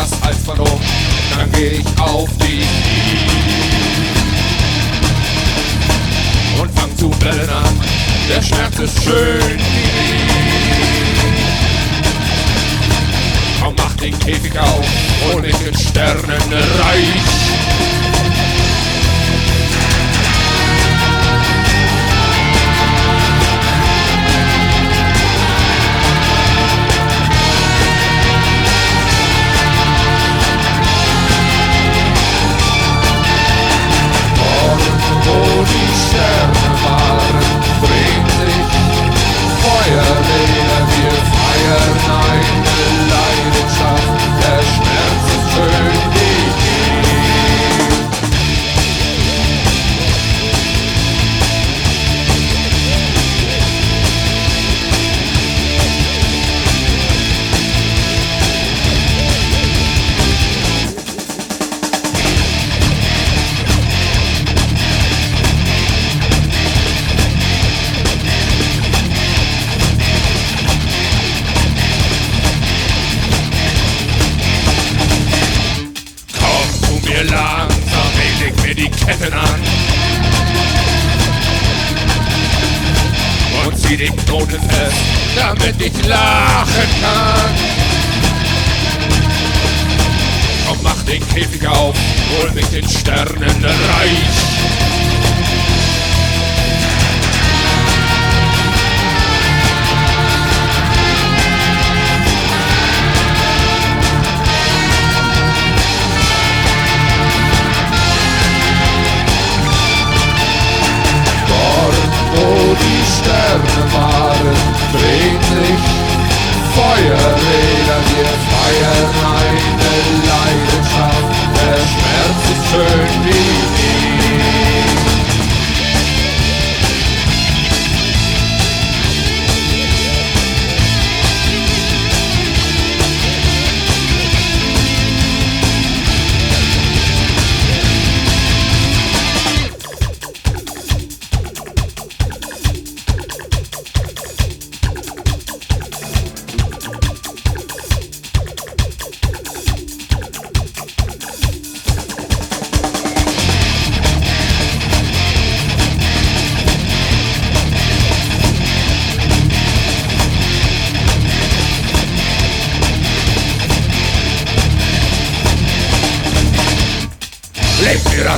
das als verloren, dann geh ich auf die Knie und fang zu bellen an. Der Schmerz ist schön. Komm, mach den Käfig auf und mit den Sternen reich. Ketten an. Und zieh den Knoten fest, damit ich lachen kann. Komm, mach den Käfig auf, hol mich den Sternenreich.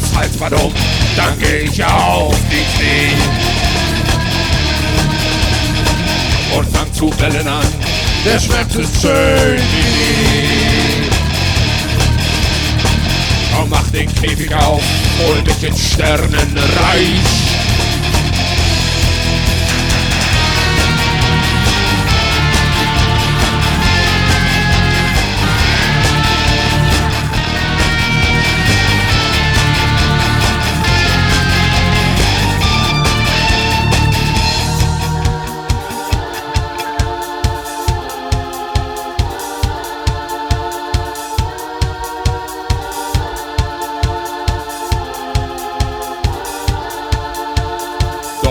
Das Halsband um, dann geh ich auf die Knie. Und fang zu bellen an, der Schmerz ist schön wie nie. Komm, mach den Käfig auf, hol mich in Sternenreich.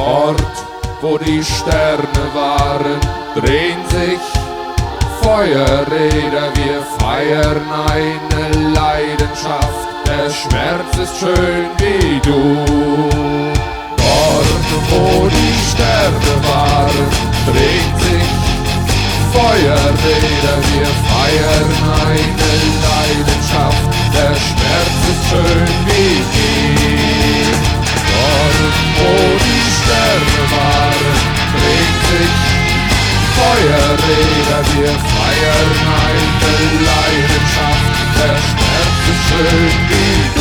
Dort, wo die Sterne waren, drehen sich Feuerräder. Wir feiern eine Leidenschaft. Der Schmerz ist schön wie du. Dort, wo Feuerräder, wir feiern eine Leidenschaft. Schmerz ist schön wie